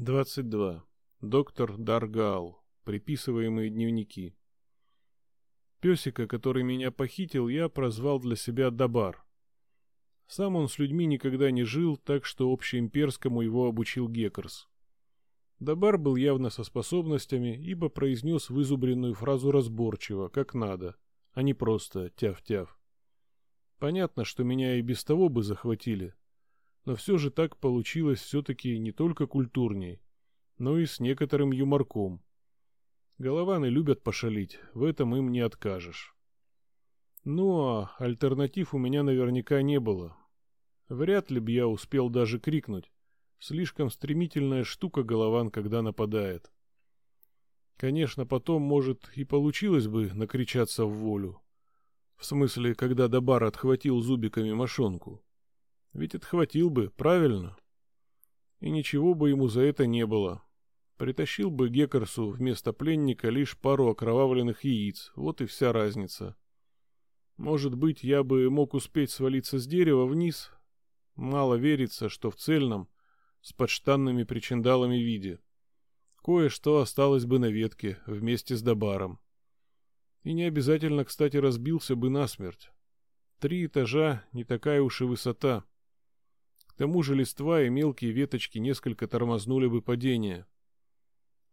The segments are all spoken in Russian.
22. Доктор Даргал. Приписываемые дневники. Песика, который меня похитил, я прозвал для себя Дабар. Сам он с людьми никогда не жил, так что общеимперскому его обучил Геккерс. Дабар был явно со способностями, ибо произнес вызубренную фразу разборчиво, как надо, а не просто тяв-тяв. Понятно, что меня и без того бы захватили, но все же так получилось все-таки не только культурней, но и с некоторым юморком. Голованы любят пошалить, в этом им не откажешь. Ну а альтернатив у меня наверняка не было. Вряд ли б я успел даже крикнуть. Слишком стремительная штука голован, когда нападает. Конечно, потом, может, и получилось бы накричаться в волю. В смысле, когда Дабар отхватил зубиками мошонку. Ведь отхватил бы, правильно? И ничего бы ему за это не было. Притащил бы Геккерсу вместо пленника лишь пару окровавленных яиц, вот и вся разница. Может быть, я бы мог успеть свалиться с дерева вниз? Мало верится, что в цельном, с подштанными причиндалами виде. Кое-что осталось бы на ветке вместе с Добаром. И не обязательно, кстати, разбился бы насмерть. Три этажа — не такая уж и высота тому же листва и мелкие веточки несколько тормознули бы падение.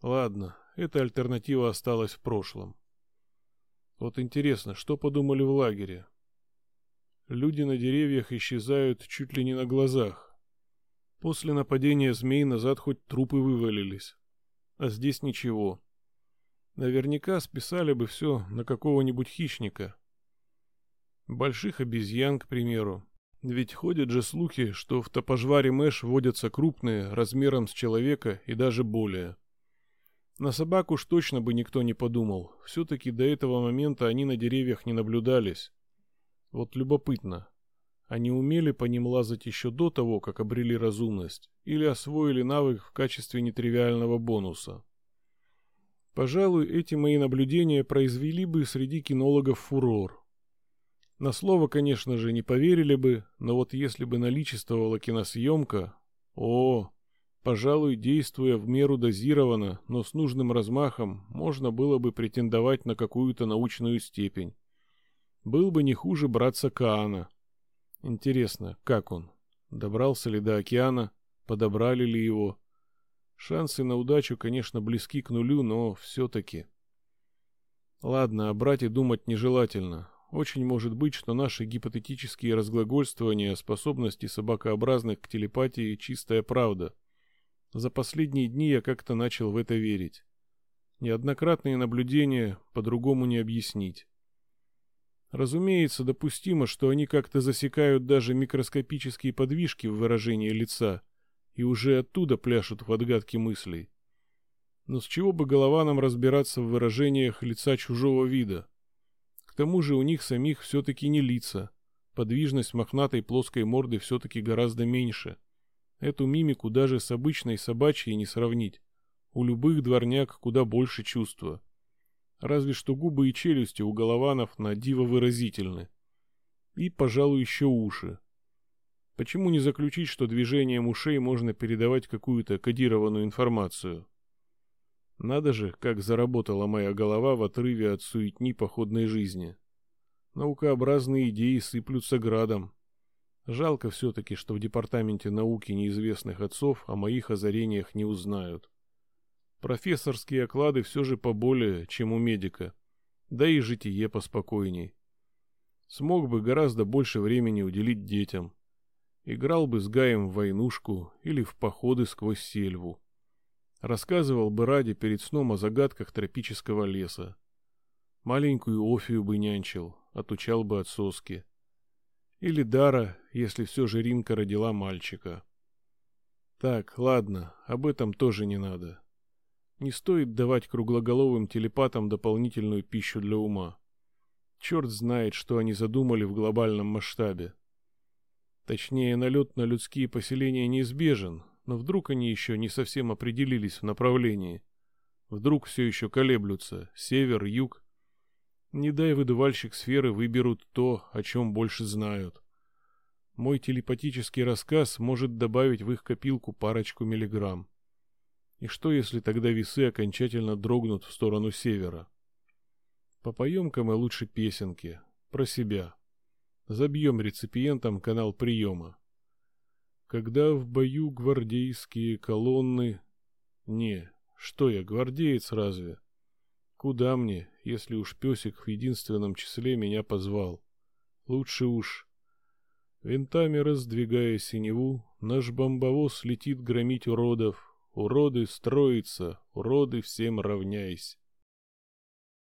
Ладно, эта альтернатива осталась в прошлом. Вот интересно, что подумали в лагере? Люди на деревьях исчезают чуть ли не на глазах. После нападения змей назад хоть трупы вывалились. А здесь ничего. Наверняка списали бы все на какого-нибудь хищника. Больших обезьян, к примеру, ведь ходят же слухи, что в топожваре Мэш водятся крупные, размером с человека и даже более. На собак уж точно бы никто не подумал. Все-таки до этого момента они на деревьях не наблюдались. Вот любопытно. Они умели по ним лазать еще до того, как обрели разумность, или освоили навык в качестве нетривиального бонуса. Пожалуй, эти мои наблюдения произвели бы среди кинологов фурор. На слово, конечно же, не поверили бы, но вот если бы наличествовала киносъемка... О, пожалуй, действуя в меру дозированно, но с нужным размахом, можно было бы претендовать на какую-то научную степень. Был бы не хуже братца Каана. Интересно, как он? Добрался ли до океана? Подобрали ли его? Шансы на удачу, конечно, близки к нулю, но все-таки... Ладно, о брате думать нежелательно. Очень может быть, что наши гипотетические разглагольствования о способности собакообразных к телепатии – чистая правда. За последние дни я как-то начал в это верить. Неоднократные наблюдения по-другому не объяснить. Разумеется, допустимо, что они как-то засекают даже микроскопические подвижки в выражении лица и уже оттуда пляшут в отгадке мыслей. Но с чего бы голова нам разбираться в выражениях лица чужого вида? Тому же у них самих все-таки не лица. Подвижность мохнатой плоской морды все-таки гораздо меньше. Эту мимику даже с обычной собачьей не сравнить. У любых дворняк куда больше чувства. Разве что губы и челюсти у голованов на диво выразительны. И, пожалуй, еще уши. Почему не заключить, что движением ушей можно передавать какую-то кодированную информацию? Надо же, как заработала моя голова в отрыве от суетни походной жизни. Наукообразные идеи сыплются градом. Жалко все-таки, что в департаменте науки неизвестных отцов о моих озарениях не узнают. Профессорские оклады все же поболее, чем у медика, да и житие поспокойней. Смог бы гораздо больше времени уделить детям. Играл бы с Гаем в войнушку или в походы сквозь сельву. Рассказывал бы ради перед сном о загадках тропического леса. Маленькую Офию бы нянчил, отучал бы от соски. Или Дара, если все же Ринка родила мальчика. Так, ладно, об этом тоже не надо. Не стоит давать круглоголовым телепатам дополнительную пищу для ума. Черт знает, что они задумали в глобальном масштабе. Точнее, налет на людские поселения неизбежен, но вдруг они еще не совсем определились в направлении. Вдруг все еще колеблются, север, юг. Не дай выдувальщик сферы выберут то, о чем больше знают. Мой телепатический рассказ может добавить в их копилку парочку миллиграмм. И что, если тогда весы окончательно дрогнут в сторону севера? Попоем-ка мы лучше песенки. Про себя. Забьем реципиентам канал приема. Когда в бою гвардейские колонны... Не, что я, гвардеец разве? Куда мне, если уж песик в единственном числе меня позвал? Лучше уж. Винтами раздвигая синеву, наш бомбовоз летит громить уродов. Уроды строятся, уроды всем равняясь.